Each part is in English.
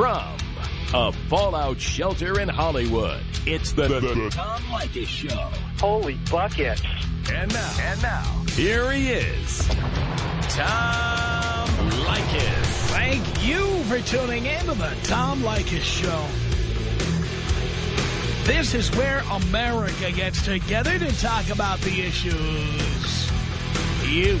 From a fallout shelter in Hollywood, it's the, the, the Tom Leykis Show. Holy buckets. And now, and now, here he is, Tom Leykis. Thank you for tuning in to the Tom Leykis Show. This is where America gets together to talk about the issues you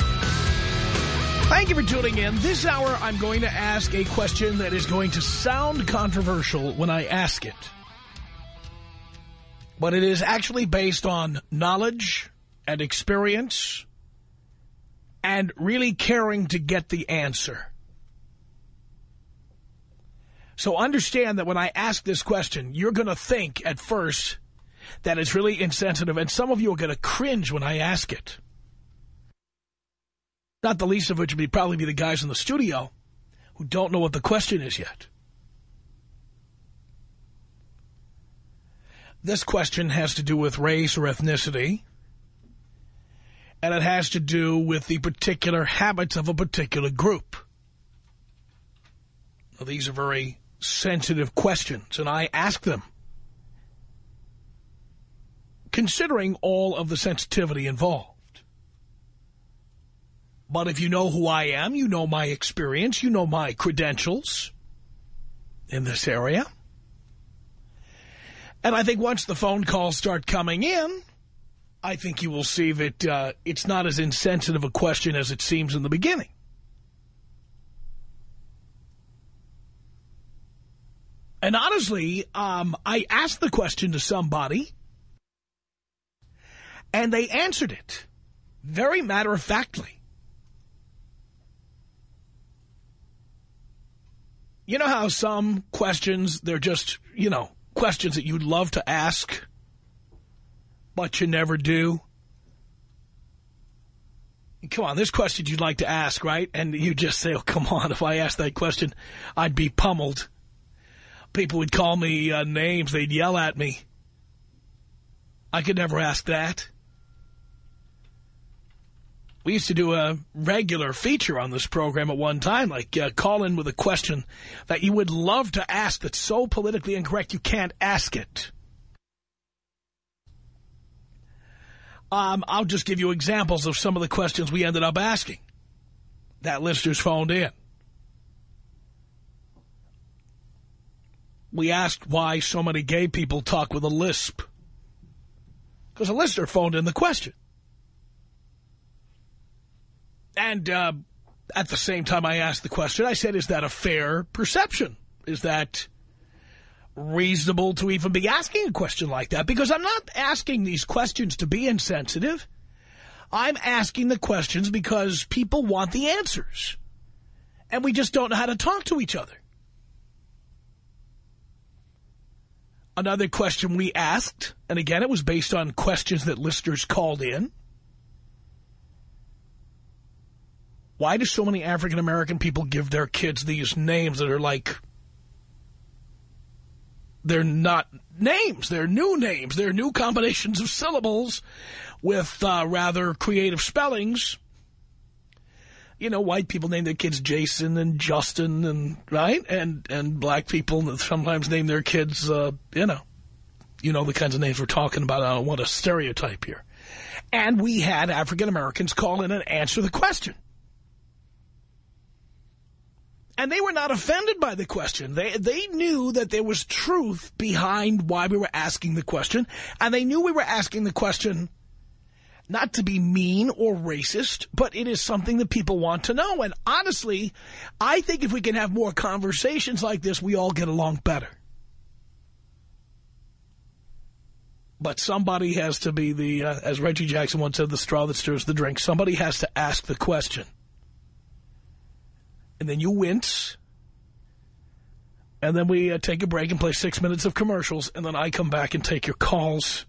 Thank you for tuning in. This hour, I'm going to ask a question that is going to sound controversial when I ask it. But it is actually based on knowledge and experience and really caring to get the answer. So understand that when I ask this question, you're going to think at first that it's really insensitive, and some of you are going to cringe when I ask it. Not the least of which would be probably be the guys in the studio who don't know what the question is yet. This question has to do with race or ethnicity. And it has to do with the particular habits of a particular group. Now, these are very sensitive questions, and I ask them considering all of the sensitivity involved. But if you know who I am, you know my experience, you know my credentials in this area. And I think once the phone calls start coming in, I think you will see that uh, it's not as insensitive a question as it seems in the beginning. And honestly, um, I asked the question to somebody, and they answered it very matter-of-factly. You know how some questions, they're just, you know, questions that you'd love to ask, but you never do? Come on, there's questions you'd like to ask, right? And you just say, oh, come on, if I asked that question, I'd be pummeled. People would call me uh, names. They'd yell at me. I could never ask that. We used to do a regular feature on this program at one time, like uh, call in with a question that you would love to ask that's so politically incorrect you can't ask it. Um, I'll just give you examples of some of the questions we ended up asking that listeners phoned in. We asked why so many gay people talk with a lisp. Because a listener phoned in the question. And uh, at the same time I asked the question, I said, is that a fair perception? Is that reasonable to even be asking a question like that? Because I'm not asking these questions to be insensitive. I'm asking the questions because people want the answers. And we just don't know how to talk to each other. Another question we asked, and again, it was based on questions that listeners called in. Why do so many African-American people give their kids these names that are like they're not names. They're new names. They're new combinations of syllables with uh, rather creative spellings. You know, white people name their kids Jason and Justin, and right? And and black people sometimes name their kids, uh, you know, you know the kinds of names we're talking about. I don't want to stereotype here. And we had African-Americans call in and answer the question. And they were not offended by the question. They, they knew that there was truth behind why we were asking the question. And they knew we were asking the question not to be mean or racist, but it is something that people want to know. And honestly, I think if we can have more conversations like this, we all get along better. But somebody has to be the, uh, as Reggie Jackson once said, the straw that stirs the drink. Somebody has to ask the question. And then you wince, and then we uh, take a break and play six minutes of commercials, and then I come back and take your calls,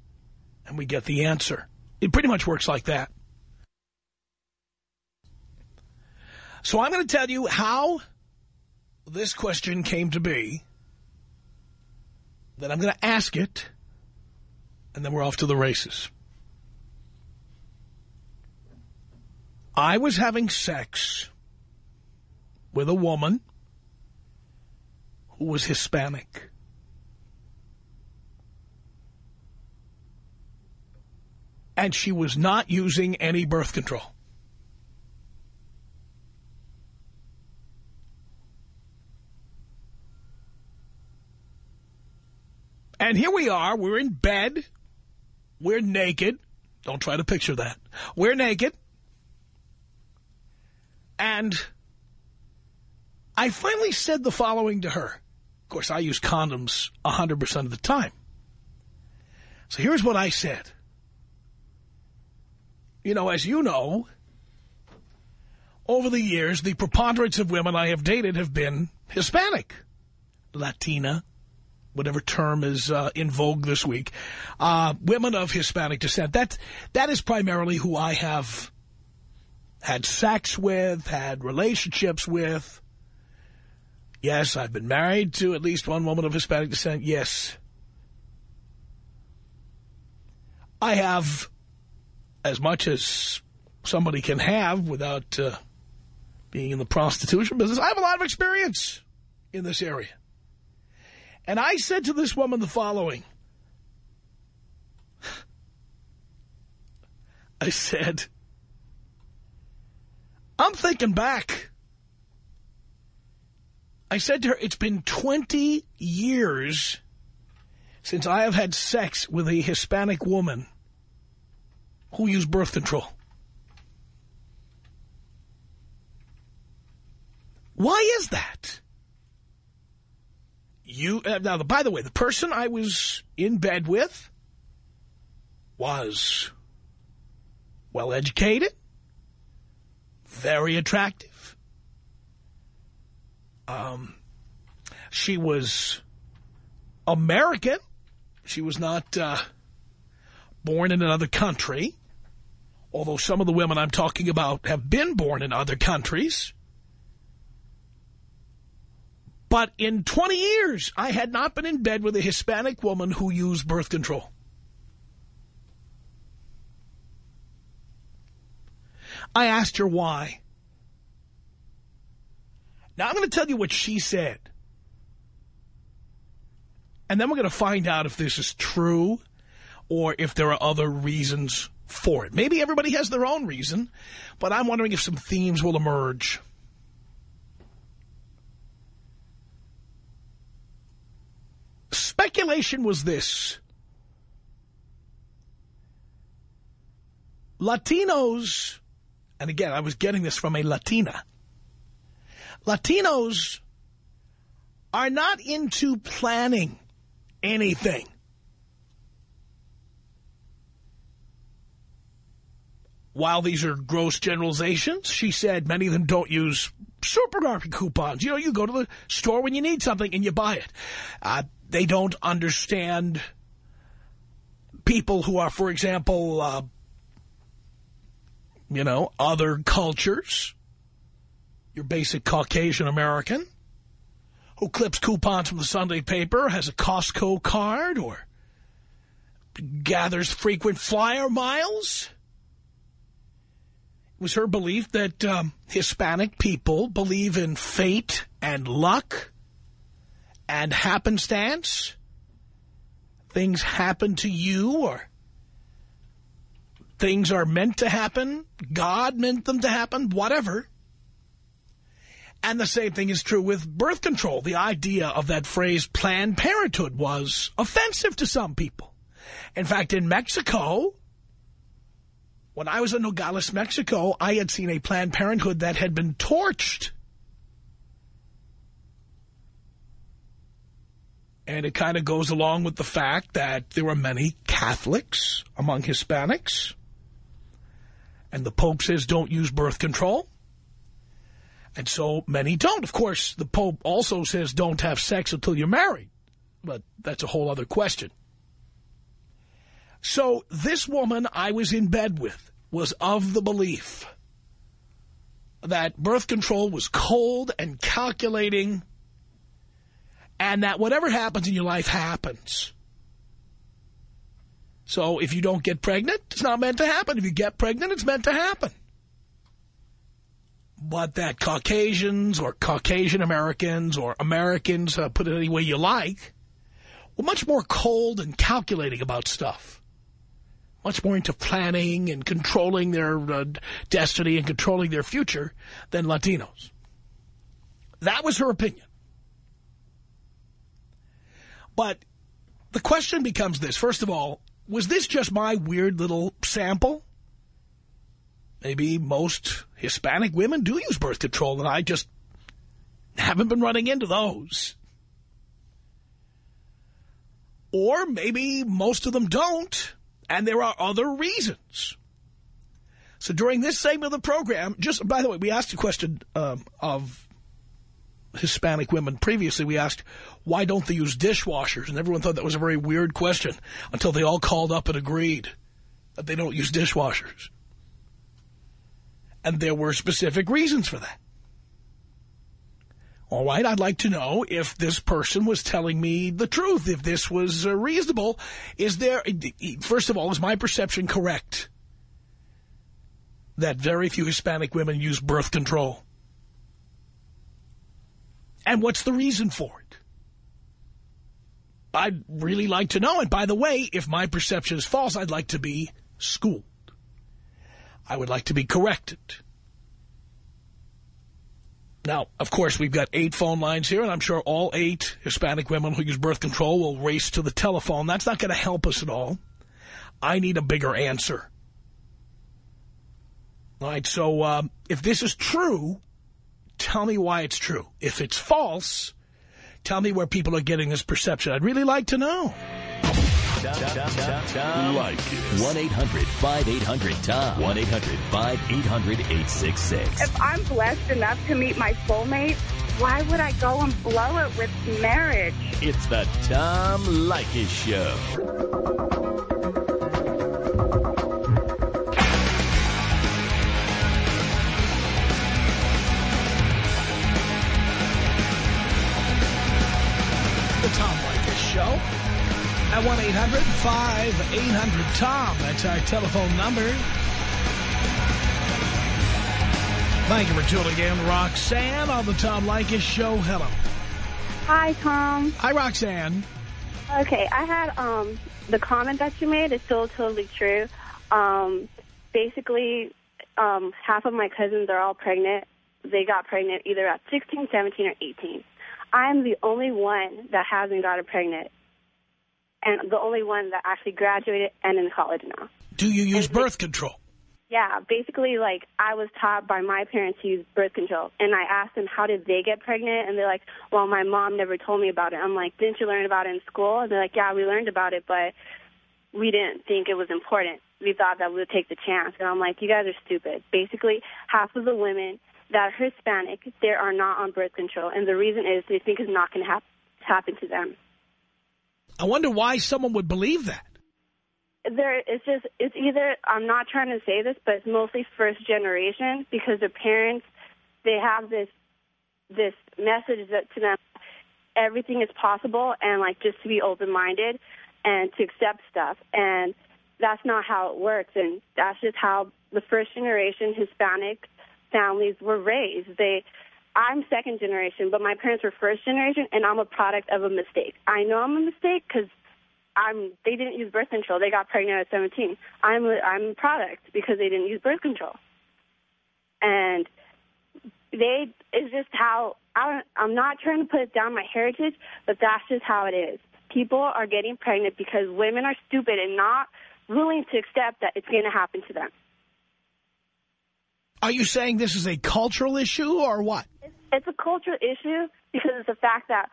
and we get the answer. It pretty much works like that. So I'm going to tell you how this question came to be. Then I'm going to ask it, and then we're off to the races. I was having sex with a woman who was Hispanic. And she was not using any birth control. And here we are. We're in bed. We're naked. Don't try to picture that. We're naked. And I finally said the following to her. Of course, I use condoms 100% of the time. So here's what I said. You know, as you know, over the years, the preponderance of women I have dated have been Hispanic, Latina, whatever term is uh, in vogue this week, uh, women of Hispanic descent. That, that is primarily who I have had sex with, had relationships with. Yes, I've been married to at least one woman of Hispanic descent. Yes. I have as much as somebody can have without uh, being in the prostitution business. I have a lot of experience in this area. And I said to this woman the following. I said, I'm thinking back. I said to her, it's been 20 years since I have had sex with a Hispanic woman who used birth control. Why is that? You uh, now, by the way, the person I was in bed with was well educated, very attractive. Um, she was American. She was not uh, born in another country, although some of the women I'm talking about have been born in other countries. But in 20 years, I had not been in bed with a Hispanic woman who used birth control. I asked her why. Now, I'm going to tell you what she said. And then we're going to find out if this is true or if there are other reasons for it. Maybe everybody has their own reason, but I'm wondering if some themes will emerge. speculation was this. Latinos, and again, I was getting this from a Latina. Latinos are not into planning anything. While these are gross generalizations, she said many of them don't use supermarket coupons. You know, you go to the store when you need something and you buy it. Uh, they don't understand people who are, for example, uh, you know, other cultures, your basic Caucasian American, who clips coupons from the Sunday paper, has a Costco card, or gathers frequent flyer miles. It was her belief that um, Hispanic people believe in fate and luck and happenstance. Things happen to you or things are meant to happen. God meant them to happen, whatever. And the same thing is true with birth control. The idea of that phrase Planned Parenthood was offensive to some people. In fact, in Mexico, when I was in Nogales, Mexico, I had seen a Planned Parenthood that had been torched And it kind of goes along with the fact that there are many Catholics among Hispanics. And the Pope says don't use birth control. And so many don't. Of course, the Pope also says don't have sex until you're married. But that's a whole other question. So this woman I was in bed with was of the belief that birth control was cold and calculating and that whatever happens in your life happens. So if you don't get pregnant, it's not meant to happen. If you get pregnant, it's meant to happen. But that Caucasians or Caucasian Americans or Americans, uh, put it any way you like, were much more cold and calculating about stuff. Much more into planning and controlling their uh, destiny and controlling their future than Latinos. That was her opinion. But the question becomes this. First of all, was this just my weird little sample? Maybe most Hispanic women do use birth control, and I just haven't been running into those. Or maybe most of them don't, and there are other reasons. So during this segment of the program, just by the way, we asked a question um, of Hispanic women previously. We asked, why don't they use dishwashers? And everyone thought that was a very weird question until they all called up and agreed that they don't use dishwashers. And there were specific reasons for that. All right, I'd like to know if this person was telling me the truth, if this was uh, reasonable. Is there, first of all, is my perception correct that very few Hispanic women use birth control? And what's the reason for it? I'd really like to know. And by the way, if my perception is false, I'd like to be schooled. I would like to be corrected. Now, of course, we've got eight phone lines here, and I'm sure all eight Hispanic women who use birth control will race to the telephone. That's not going to help us at all. I need a bigger answer. All right, so um, if this is true, tell me why it's true. If it's false, tell me where people are getting this perception. I'd really like to know. Like 1-800-5800-TOM. 1-800-5800-866. If I'm blessed enough to meet my soulmate, why would I go and blow it with marriage? It's the Tom Leykis Show. At 1-800-5800-TOM. That's our telephone number. Thank you for tuning in. Roxanne on the Tom Leykis Show. Hello. Hi, Tom. Hi, Roxanne. Okay, I had um, the comment that you made is still totally true. Um, basically, um, half of my cousins are all pregnant. They got pregnant either at 16, 17, or 18. I'm the only one that hasn't gotten pregnant and the only one that actually graduated and in college now. Do you use birth control? Yeah, basically, like, I was taught by my parents to use birth control. And I asked them, how did they get pregnant? And they're like, well, my mom never told me about it. I'm like, didn't you learn about it in school? And they're like, yeah, we learned about it, but we didn't think it was important. We thought that we would take the chance. And I'm like, you guys are stupid. Basically, half of the women that are Hispanic, they are not on birth control. And the reason is they think it's not going to hap happen to them. I wonder why someone would believe that. There, it's just, it's either, I'm not trying to say this, but it's mostly first generation because their parents, they have this, this message that to them, everything is possible and like just to be open-minded and to accept stuff. And that's not how it works. And that's just how the first generation Hispanic families were raised. They, I'm second generation, but my parents were first generation, and I'm a product of a mistake. I know I'm a mistake because I'm. They didn't use birth control. They got pregnant at 17. I'm. A, I'm a product because they didn't use birth control, and they. It's just how I. I'm not trying to put down my heritage, but that's just how it is. People are getting pregnant because women are stupid and not willing to accept that it's going to happen to them. Are you saying this is a cultural issue or what? It's a cultural issue because it's the fact that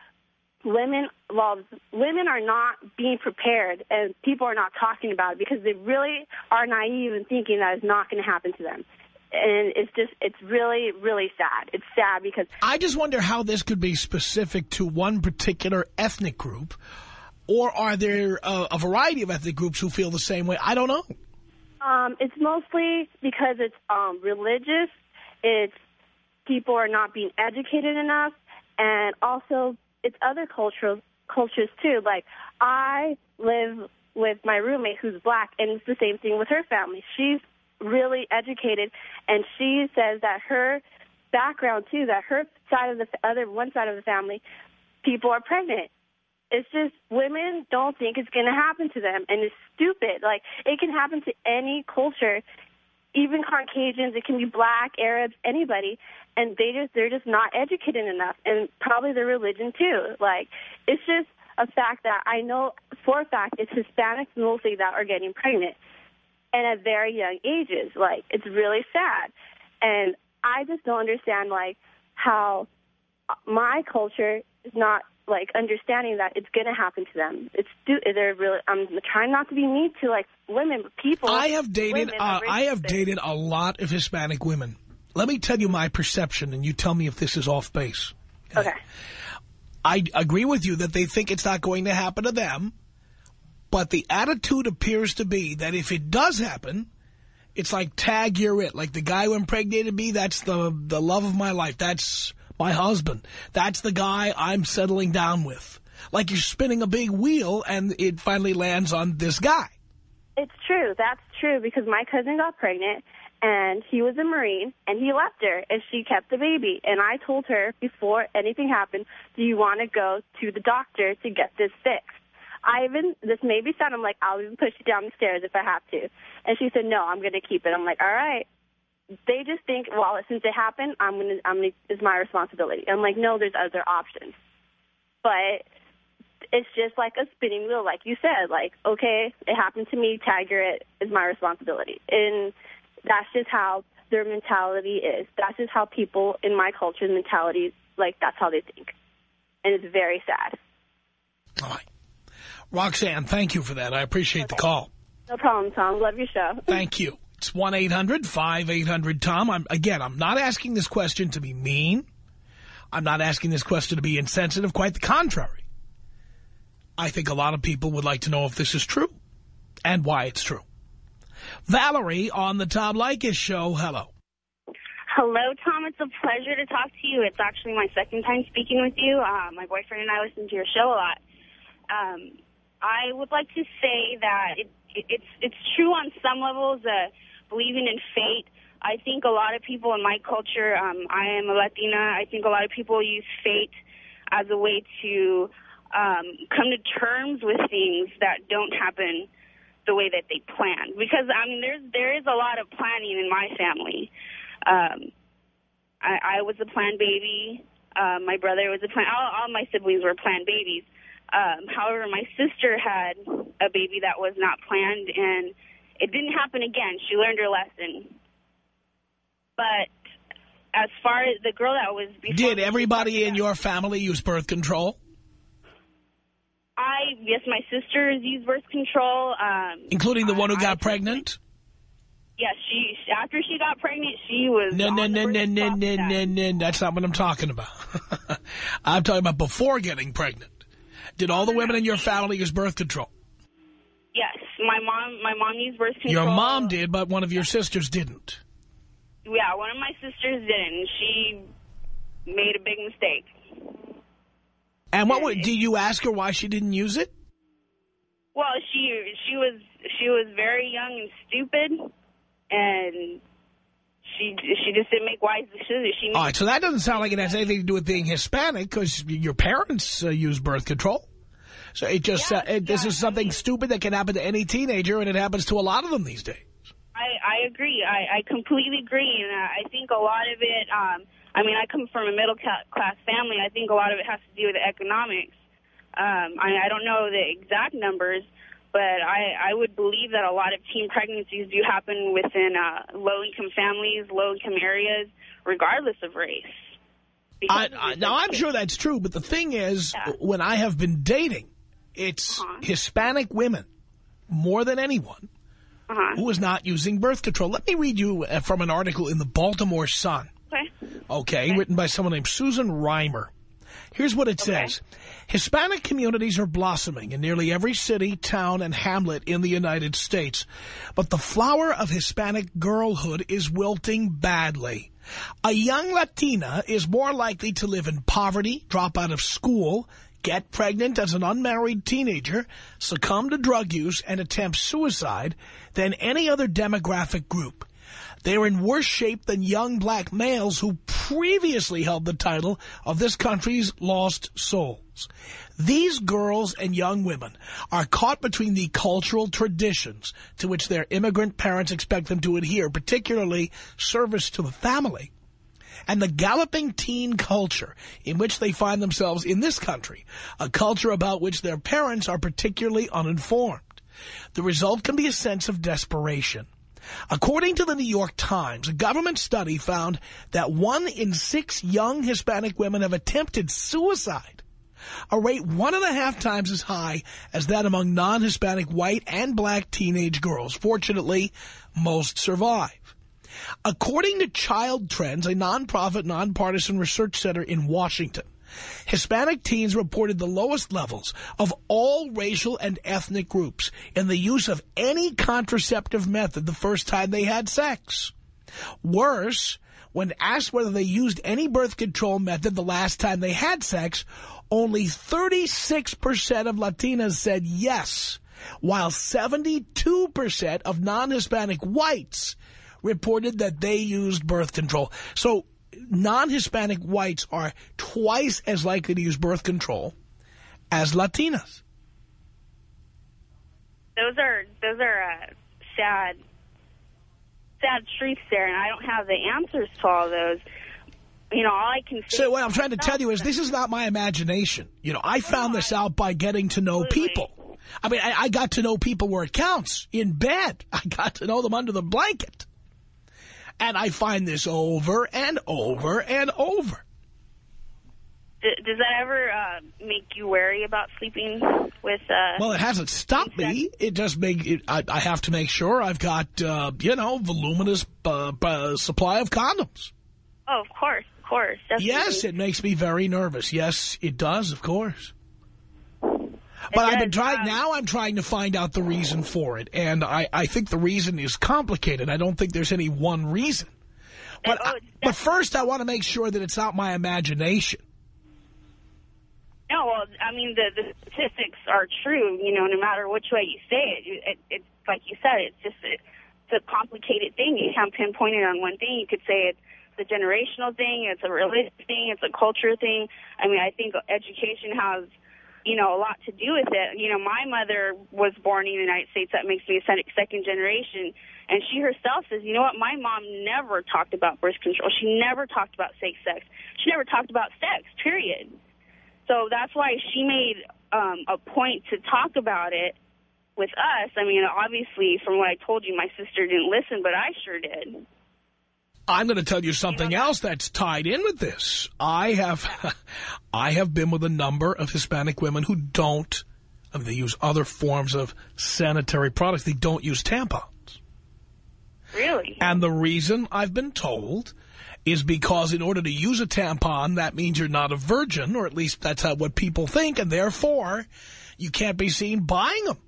women, well, women are not being prepared and people are not talking about it because they really are naive and thinking that it's not going to happen to them. and it's just, it's really, really sad. It's sad because... I just wonder how this could be specific to one particular ethnic group, or are there a, a variety of ethnic groups who feel the same way? I don't know. Um, it's mostly because it's um, religious. It's people are not being educated enough, and also it's other cultural cultures too. Like I live with my roommate who's black, and it's the same thing with her family. She's really educated, and she says that her background too, that her side of the other one side of the family, people are pregnant. It's just women don't think it's going to happen to them, and it's stupid. Like it can happen to any culture, even Caucasians. It can be black, Arabs, anybody, and they just they're just not educated enough, and probably their religion too. Like it's just a fact that I know for a fact it's Hispanics mostly that are getting pregnant and at very young ages. Like, it's really sad. And I just don't understand, like, how my culture is not, like, understanding that it's going to happen to them. It's they're really, I'm trying not to be mean to, like, women, but people. I have dated, uh, I have dated a lot of Hispanic women. Let me tell you my perception, and you tell me if this is off base. Okay. okay. I agree with you that they think it's not going to happen to them. But the attitude appears to be that if it does happen, it's like tag you're it. Like the guy who impregnated me, that's the, the love of my life. That's my husband. That's the guy I'm settling down with. Like you're spinning a big wheel and it finally lands on this guy. It's true. That's true because my cousin got pregnant and he was a Marine, and he left her, and she kept the baby. And I told her before anything happened, do you want to go to the doctor to get this fixed? I even, this may be sad, I'm like, I'll even push you down the stairs if I have to. And she said, no, I'm going to keep it. I'm like, all right. They just think, well, since it happened, I'm going to, I'm to, it's my responsibility. I'm like, no, there's other options. But it's just like a spinning wheel, like you said. Like, okay, it happened to me, Tiger, it is my responsibility. And that's just how their mentality is. That's just how people in my culture's mentality, like, that's how they think. And it's very sad. All right. Roxanne, thank you for that. I appreciate okay. the call. No problem, Tom. Love your show. Thank you. It's 1-800-5800-TOM. I'm, again, I'm not asking this question to be mean. I'm not asking this question to be insensitive. Quite the contrary. I think a lot of people would like to know if this is true and why it's true. Valerie on the Tom Leykis show. Hello. Hello, Tom. It's a pleasure to talk to you. It's actually my second time speaking with you. Uh, my boyfriend and I listen to your show a lot. Um, I would like to say that it, it, it's it's true on some levels. Uh, believing in fate. I think a lot of people in my culture. Um, I am a Latina. I think a lot of people use fate as a way to um, come to terms with things that don't happen the way that they planned. Because I mean, there's there is a lot of planning in my family. Um, I, I was a planned baby. Uh, my brother was a plan. All, all my siblings were planned babies. Um, however, my sister had a baby that was not planned, and it didn't happen again. She learned her lesson. But as far as the girl that was... Before Did everybody in your family use birth control? I, yes, my sisters use birth control. Um, Including the one who got I, pregnant? Yes, she after she got pregnant, she was no, no, no, no, no, no, no, no. That's not what I'm talking about. I'm talking about before getting pregnant. Did all the women in your family use birth control? My mom. My mom used birth control. Your mom did, but one of your sisters didn't. Yeah, one of my sisters didn't. She made a big mistake. And what did you ask her why she didn't use it? Well, she she was she was very young and stupid, and she she just didn't make wise decisions. She All right, so that doesn't sound like it has anything to do with being Hispanic because your parents uh, use birth control. So it just, yeah, uh, it, this yeah, is something I mean, stupid that can happen to any teenager, and it happens to a lot of them these days. I, I agree. I, I completely agree. And I think a lot of it, um, I mean, I come from a middle-class family. I think a lot of it has to do with economics. Um, I, I don't know the exact numbers, but I, I would believe that a lot of teen pregnancies do happen within uh, low-income families, low-income areas, regardless of race. I, I, now, I'm sure that's true, but the thing is, yeah. when I have been dating, it's uh -huh. Hispanic women, more than anyone, Uh-huh. who is not using birth control. Let me read you uh, from an article in the Baltimore Sun. Okay. Okay, written by someone named Susan Reimer. Here's what it Okay. says. Hispanic communities are blossoming in nearly every city, town, and hamlet in the United States. But the flower of Hispanic girlhood is wilting badly. A young Latina is more likely to live in poverty, drop out of school, get pregnant as an unmarried teenager, succumb to drug use, and attempt suicide than any other demographic group. They're in worse shape than young black males who previously held the title of this country's lost souls. These girls and young women are caught between the cultural traditions to which their immigrant parents expect them to adhere, particularly service to the family, and the galloping teen culture in which they find themselves in this country, a culture about which their parents are particularly uninformed. The result can be a sense of desperation. According to the New York Times, a government study found that one in six young Hispanic women have attempted suicide, a rate one and a half times as high as that among non-Hispanic white and black teenage girls. Fortunately, most survive. According to Child Trends, a nonprofit, nonpartisan research center in Washington, Hispanic teens reported the lowest levels of all racial and ethnic groups in the use of any contraceptive method the first time they had sex. Worse, when asked whether they used any birth control method the last time they had sex, only 36% of Latinas said yes, while 72% of non-Hispanic whites reported that they used birth control. So non-Hispanic whites are twice as likely to use birth control as Latinas. Those are those are uh, sad, sad truths there, and I don't have the answers to all those. You know, all I can say. So what I'm trying to tell you is this is not my imagination. You know, I found this out by getting to know people. I mean, I, I got to know people where it counts, in bed. I got to know them under the blanket. And I find this over and over and over. Does that ever uh, make you wary about sleeping with? Uh, Well, it hasn't stopped me. It just make it, I, I have to make sure I've got, uh, you know, voluminous uh, uh, supply of condoms. oh, of course, of course. Definitely. Yes, it makes me very nervous. Yes, it does, of course. But I've been trying, um, now I'm trying to find out the reason for it. And I, I think the reason is complicated. I don't think there's any one reason. But, Oh, I- but first I want to make sure that it's not my imagination. No, well, I mean, the, the statistics are true, you know, no matter which way you say it. it it's like you said, it's just a, it's a complicated thing. You can't pinpoint it on one thing. You could say it's a generational thing, it's a religious thing, it's a culture thing. I mean, I think education has, you know, a lot to do with it. You know, my mother was born in the United States. That makes me a se- second generation. And she herself says, you know what, my mom never talked about birth control. She never talked about safe sex. She never talked about sex, period. So that's why she made um, a point to talk about it with us. I mean, obviously, from what I told you, my sister didn't listen, but I sure did. I'm going to tell you something else that's tied in with this. I have, I have been with a number of Hispanic women who don't, I mean, they use other forms of sanitary products. They don't use tampons. Really? And the reason I've been told is because in order to use a tampon, that means you're not a virgin, or at least that's how, what people think, and therefore you can't be seen buying them.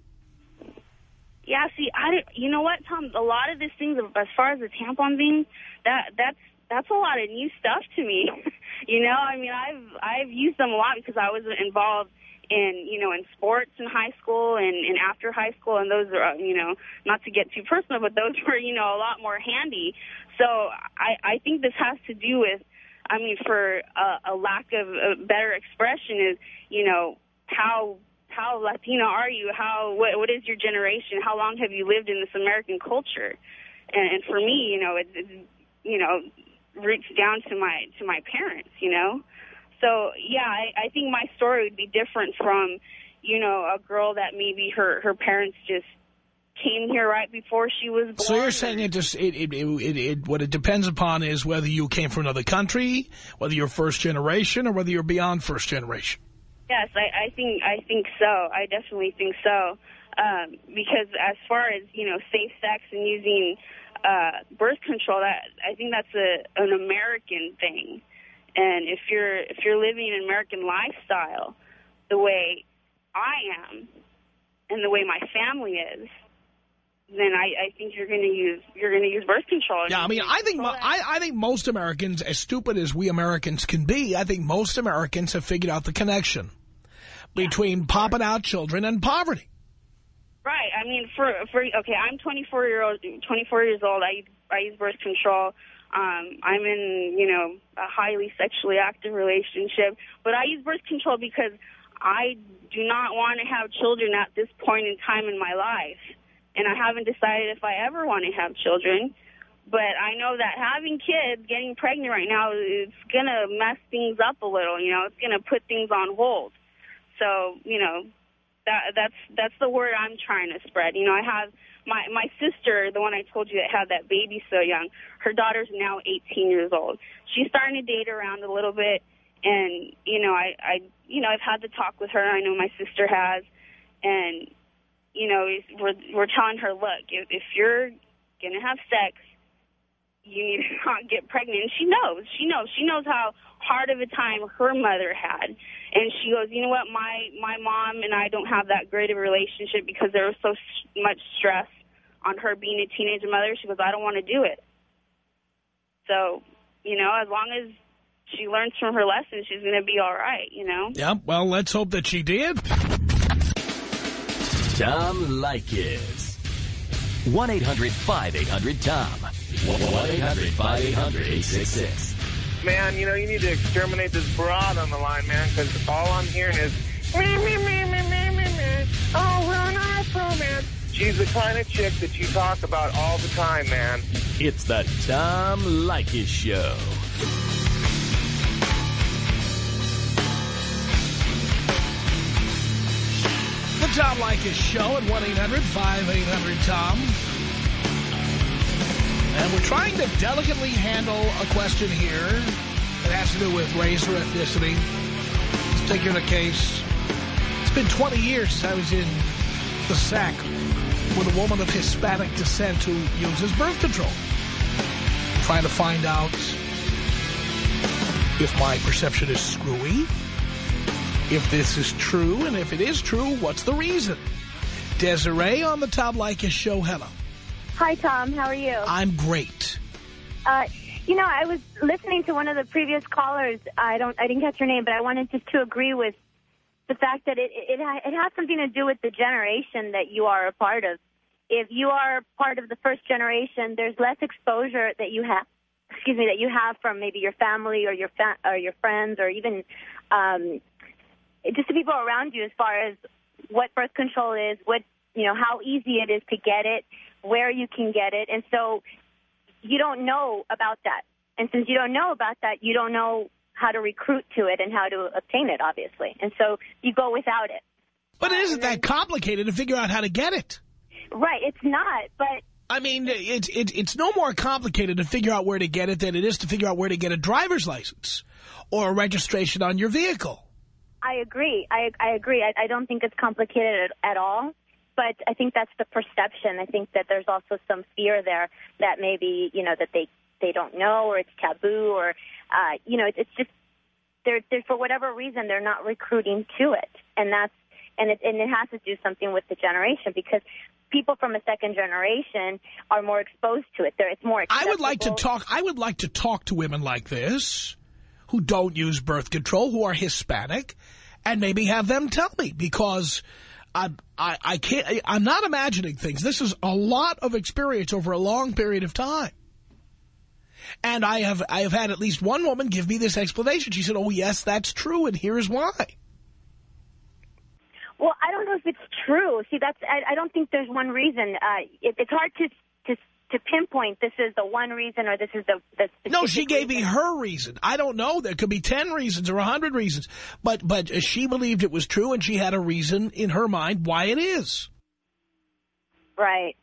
Yeah, see, I, you know what, Tom? A lot of these things, as far as the tampon thing, that that's that's a lot of new stuff to me. you know, I mean, I've I've used them a lot because I was involved in you know in sports in high school and, and after high school, and those are you know not to get too personal, but those were you know a lot more handy. So I I think this has to do with, I mean, for a, a lack of a better expression is you know how how Latina are you? How what, what is your generation? How long have you lived in this American culture? And, and for me, you know, it, it you know roots down to my to my parents. You know, so yeah, I, I think my story would be different from you know a girl that maybe her her parents just came here right before she was born. So you're saying it just it, it, it, it, it what it depends upon is whether you came from another country, whether you're first generation, or whether you're beyond first generation. Yes, I, I think I think so. I definitely think so. Um, because as far as, you know, safe sex and using uh, birth control, that I think that's a, an American thing. And if you're if you're living an American lifestyle the way I am and the way my family is, then I, I think you're going to use you're going to use birth control. Yeah, I mean, I think I, I think most Americans, as stupid as we Americans can be, I think most Americans have figured out the connection between yeah. popping out children and poverty. Right. I mean, for for okay, I'm 24 year old, 24 years old. I I use birth control. Um, I'm in, you know, a highly sexually active relationship, but I use birth control because I do not want to have children at this point in time in my life. And I haven't decided if I ever want to have children. But I know that having kids, getting pregnant right now, is going to mess things up a little. You know, it's to put things on hold. So, you know, that that's that's the word I'm trying to spread. You know, I have my my sister, the one I told you that had that baby so young. Her daughter's now 18 years old. She's starting to date around a little bit, and you know, I I you know I've had to talk with her. I know my sister has, and you know, we're we're telling her, look, if, if you're gonna have sex, you need to not get pregnant. And she knows. She knows. She knows how hard of a time her mother had. And she goes, you know what, my, my mom and I don't have that great of a relationship because there was so much stress on her being a teenage mother. She goes, I don't want to do it. So, you know, as long as she learns from her lesson, she's going to be all right, you know? Yeah, well, let's hope that she did. Tom Leykis. 1-800-5800-TOM. 1-800-5800-866 man, you know, you need to exterminate this broad on the line, man, because all I'm hearing is me, me, me, me, me, me, me. Oh, we're not romance. She's the kind of chick that you talk about all the time, man. It's the Tom Leykis Show. The Tom Leykis Show at 1-800-5800-TOM. We're trying to delicately handle a question here that has to do with race or ethnicity. Let's take in a case. It's been 20 years since I was in the sack with a woman of Hispanic descent who uses birth control. I'm trying to find out if my perception is screwy, if this is true, and if it is true, what's the reason? Desiree on the Tom Leykis show. Hello. Hi, Tom. How are you? I'm great. Uh, you know, I was listening to one of the previous callers. I don't, I didn't catch your name, but I wanted just to agree with the fact that it, it, it has something to do with the generation that you are a part of. If you are part of the first generation, there's less exposure that you have, excuse me, that you have from maybe your family or your fa or your friends or even um, just the people around you as far as what birth control is, what you know, how easy it is to get it, where you can get it. And so you don't know about that. And since you don't know about that, you don't know how to recruit to it and how to obtain it, obviously. And so you go without it. But it isn't that complicated to figure out how to get it. Right, it's not, but... I mean, it's, it, it's no more complicated to figure out where to get it than it is to figure out where to get a driver's license or a registration on your vehicle. I agree. I, I agree. I, I don't think it's complicated at, at all but I think that's the perception. I think that there's also some fear there that maybe, you know, that they, they don't know or it's taboo or, uh, you know, it's just, they're, they're, for whatever reason, they're not recruiting to it. And that's, and it, and it has to do something with the generation because people from a second generation are more exposed to it. They're, it's more acceptable. I would like to talk, I would like to talk to women like this who don't use birth control, who are Hispanic, and maybe have them tell me because I, I, I can't, I'm not imagining things. This is a lot of experience over a long period of time. And I have, I have had at least one woman give me this explanation. She said, oh, yes, that's true, and here's why. Well, I don't know if it's true. See, that's, I, I don't think there's one reason. Uh, it, it's hard to, to to pinpoint this is the one reason or this is the, the No, she gave reason. me her reason. I don't know. There could be 10 reasons or a 100 reasons. But, but she believed it was true and she had a reason in her mind why it is. Right.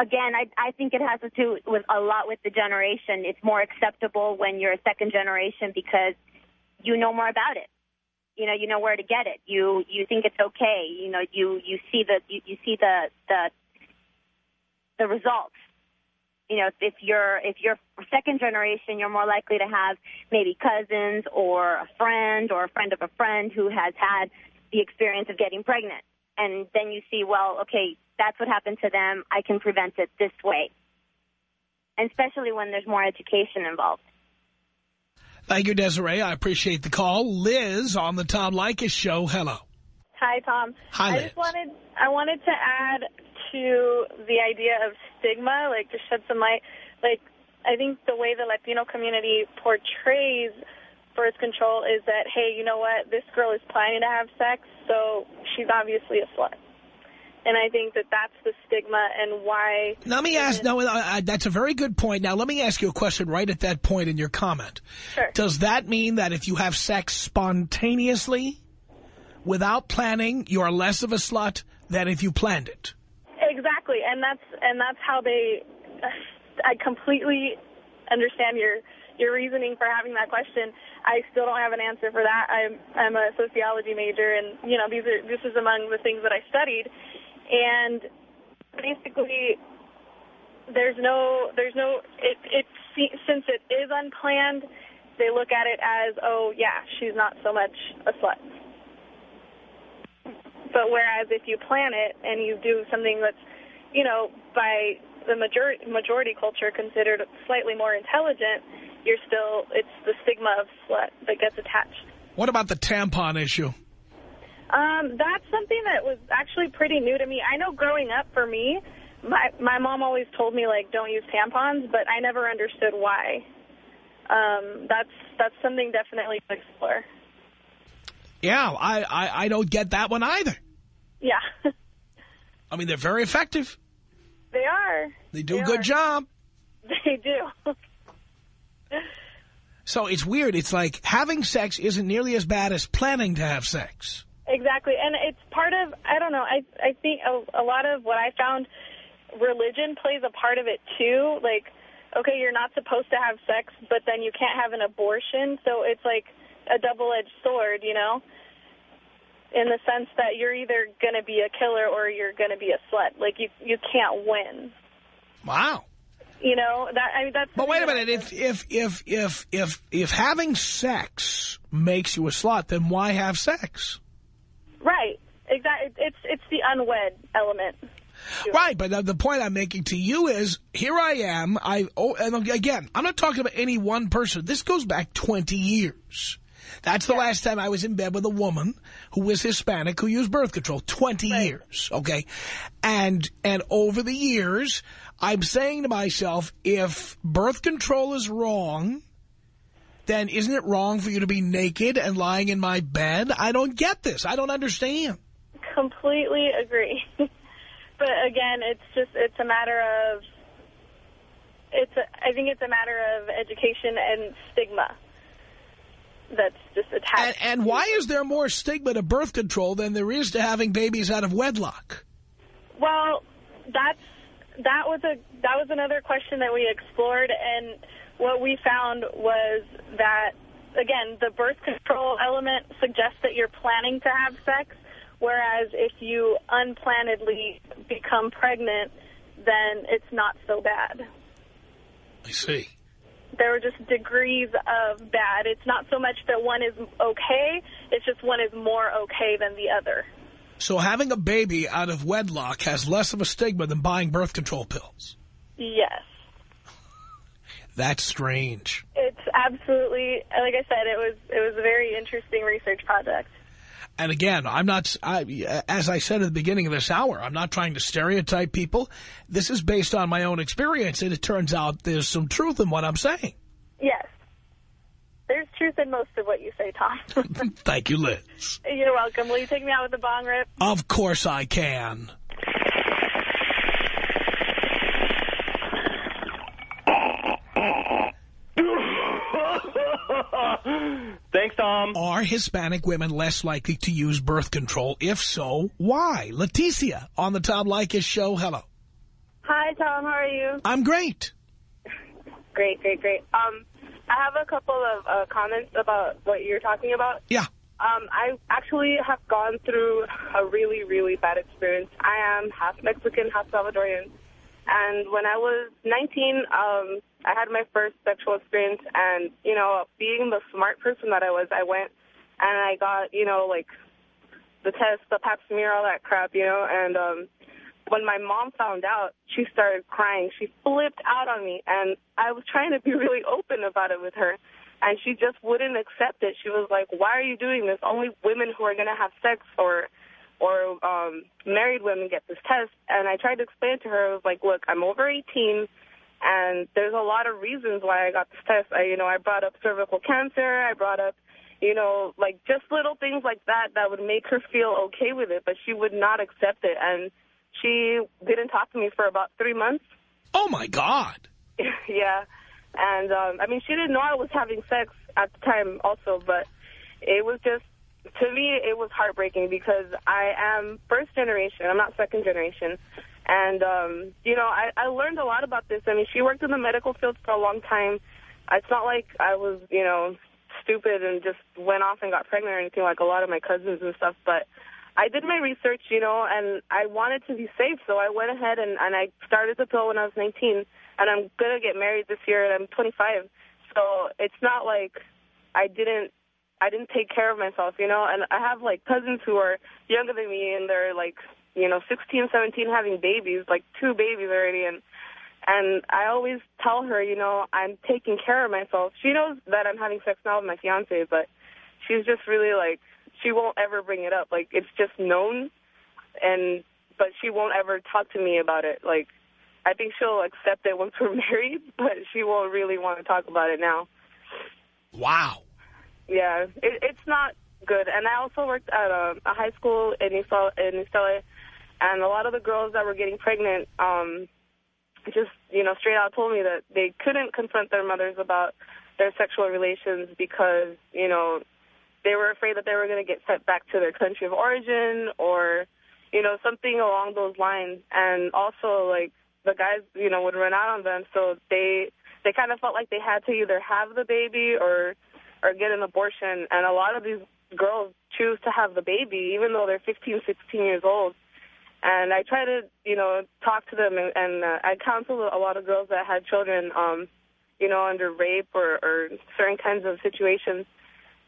Again, I, I think it has to do with a lot with the generation. It's more acceptable when you're a second generation because you know more about it. You know, you know where to get it. You you think it's okay. You know, you you see the you, you see the the the results. You know, if you're if you're second generation, you're more likely to have maybe cousins or a friend or a friend of a friend who has had the experience of getting pregnant. And then you see, well, okay, that's what happened to them. I can prevent it this way. And especially when there's more education involved. Thank you, Desiree. I appreciate the call. Liz on the Tom Leykis show. Hello. Hi, Tom. Hi, I Liz. just wanted I wanted to add to the idea of stigma, like to shed some light. Like I think the way the Latino community portrays birth control is that, hey, you know what, this girl is planning to have sex, so she's obviously a slut. And I think that that's the stigma and why. Let me ask, no, uh, uh, that's a very good point. Now, let me ask you a question right at that point in your comment. Sure. Does that mean that if you have sex spontaneously, without planning, you're less of a slut than if you planned it? Exactly, and that's and that's how they. I completely understand your your reasoning for having that question. I still don't have an answer for that. I'm I'm a sociology major, and you know these are this is among the things that I studied, and basically there's no there's no it it since it is unplanned, they look at it as oh yeah she's not so much a slut. But whereas if you plan it and you do something that's, you know, by the majority majority culture considered slightly more intelligent, you're still it's the stigma of slut that gets attached. What about the tampon issue? Um, that's something that was actually pretty new to me. I know growing up for me, my my mom always told me like don't use tampons, but I never understood why. Um, that's that's something definitely to explore. Yeah, I, I, I don't get that one either. Yeah, I mean, they're very effective. they are. They do They a good are. job. They do. So it's weird. It's like having sex isn't nearly as bad as planning to have sex. Exactly, and it's part of I don't know. I I think a, a lot of what I found religion plays a part of it too. Like, okay, you're not supposed to have sex, but then you can't have an abortion, so it's like a double-edged sword, you know. In the sense that you're either going to be a killer or you're going to be a slut. Like you you can't win. Wow. You know that I mean that's. But wait a minute. If, if, if, if, if, if having sex makes you a slut, then why have sex? right, exactly. It's it's the unwed element. Right, but the, the point I'm making to you is, here I am, I, oh, and again, I'm not talking about any one person. This goes back 20 years. That's the last time I was in bed with a woman who was Hispanic who used birth control. 20 years, okay? And, and over the years, I'm saying to myself, if birth control is wrong, then isn't it wrong for you to be naked and lying in my bed? I don't get this. I don't understand. Completely agree. but again, it's just it's a matter of it's a, I think it's a matter of education and stigma that's just And, and why is there more stigma to birth control than there is to having babies out of wedlock? Well, that's that was a that was another question that we explored, and what we found was that again, the birth control element suggests that you're planning to have sex, whereas if you unplannedly become pregnant, then it's not so bad. I see. There were just degrees of bad. It's not so much that one is okay, it's just one is more okay than the other. So having a baby out of wedlock has less of a stigma than buying birth control pills. Yes. That's strange. It's absolutely, like I said, it was it was a very interesting research project. And again, I'm not, I, as I said at the beginning of this hour, I'm not trying to stereotype people. This is based on my own experience, and it turns out there's some truth in what I'm saying. Yes. There's truth in most of what you say, Tom. Thank you, Liz. You're welcome. Will you take me out with a bong rip? Of course I can. Thanks, Tom. Are Hispanic women less likely to use birth control? If so, why? Leticia on the Tom Leykis show. Hello. Hi, Tom. How are you? I'm great. Great, great, great. Um, I have a couple of uh, comments about what you're talking about. Yeah. Um, I actually have gone through a really, really bad experience. I am half Mexican, half Salvadorian. And when I was 19, um, I had my first sexual experience. And, you know, being the smart person that I was, I went and I got, you know, like the test, the pap smear, all that crap, you know. And um, when my mom found out, she started crying. She flipped out on me. And I was trying to be really open about it with her and she just wouldn't accept it. She was like, "Why are you doing this? Only women who are going to have sex or or um married women get this test." And I tried to explain to her, I was like, "Look, I'm over 18 and there's a lot of reasons why I got this test. I you know, I brought up cervical cancer, I brought up you know, like just little things like that that would make her feel okay with it, but she would not accept it and she didn't talk to me for about 3 months. Oh my god. yeah. And, um, I mean, she didn't know I was having sex at the time also, but it was just, to me, it was heartbreaking because I am first generation. I'm not second generation. And, um, you know, I, I learned a lot about this. I mean, she worked in the medical field for a long time. It's not like I was, you know, stupid and just went off and got pregnant or anything like a lot of my cousins and stuff. But I did my research, you know, and I wanted to be safe. So I went ahead and, and I started the pill when I was 19 and I'm going to get married this year, and I'm 25. So it's not like I didn't I didn't take care of myself, you know. And I have, like, cousins who are younger than me, and they're, like, you know, 16, 17 having babies, like two babies already. And and I always tell her, you know, I'm taking care of myself. She knows that I'm having sex now with my fiance, but she's just really, like, she won't ever bring it up. Like, it's just known, and but she won't ever talk to me about it. Like, I think she'll accept it once we're married, but she won't really want to talk about it now. Wow. Yeah, it, it's not good. And I also worked at a, a high school in East, in East LA, and a lot of the girls that were getting pregnant um, just, you know, straight out told me that they couldn't confront their mothers about their sexual relations because, you know, they were afraid that they were going to get sent back to their country of origin or, you know, something along those lines. And also, like, the guys, you know, would run out on them. So they they kind of felt like they had to either have the baby or or get an abortion. And a lot of these girls choose to have the baby, even though they're 15, 16 years old. And I try to, you know, talk to them, and, and uh, I counsel a lot of girls that had children, um, you know, under rape or, or certain kinds of situations.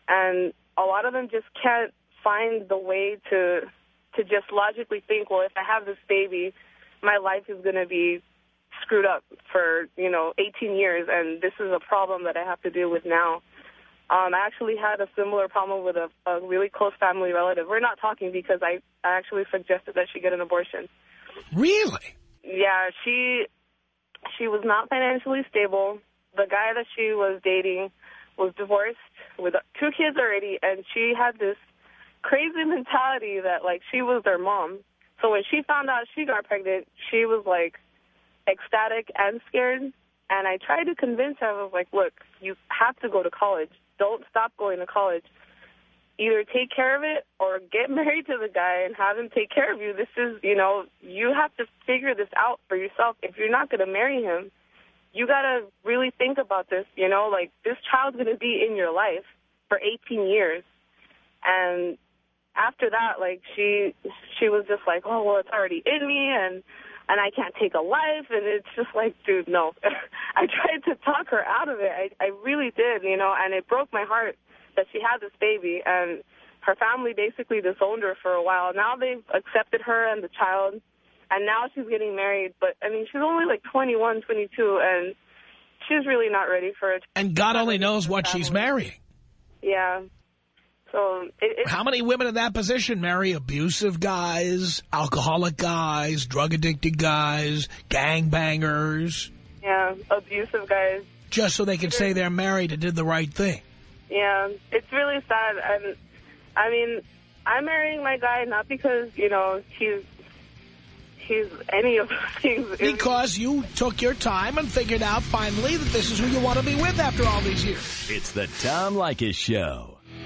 And a lot of them just can't find the way to to just logically think, well, if I have this baby, my life is going to be screwed up for, you know, 18 years, and this is a problem that I have to deal with now. Um, I actually had a similar problem with a, a really close family relative. We're not talking because I, I actually suggested that she get an abortion. Really? Yeah, she she was not financially stable. The guy that she was dating was divorced with two kids already, and she had this crazy mentality that, like, she was their mom. So when she found out she got pregnant, she was like ecstatic and scared. And I tried to convince her, I was like, look, you have to go to college. Don't stop going to college. Either take care of it or get married to the guy and have him take care of you. This is, you know, you have to figure this out for yourself. If you're not going to marry him, you got to really think about this, you know, like this child's going to be in your life for 18 years. And after that, like she she was just like, oh well, it's already in me, and and I can't take a life, and it's just like, dude, no. I tried to talk her out of it. I I really did, you know, and it broke my heart that she had this baby, and her family basically disowned her for a while. Now they've accepted her and the child, and now she's getting married. But I mean, she's only like 21, 22, and she's really not ready for it. And God only knows what she's marrying. Yeah. So it, it, How many women in that position marry abusive guys, alcoholic guys, drug-addicted guys, gangbangers? Yeah, abusive guys. Just so they can say they're married and did the right thing. Yeah, it's really sad. And I mean, I'm marrying my guy not because, you know, he's he's any of those things. Because you took your time and figured out finally that this is who you want to be with after all these years. It's the Tom Leykis Show.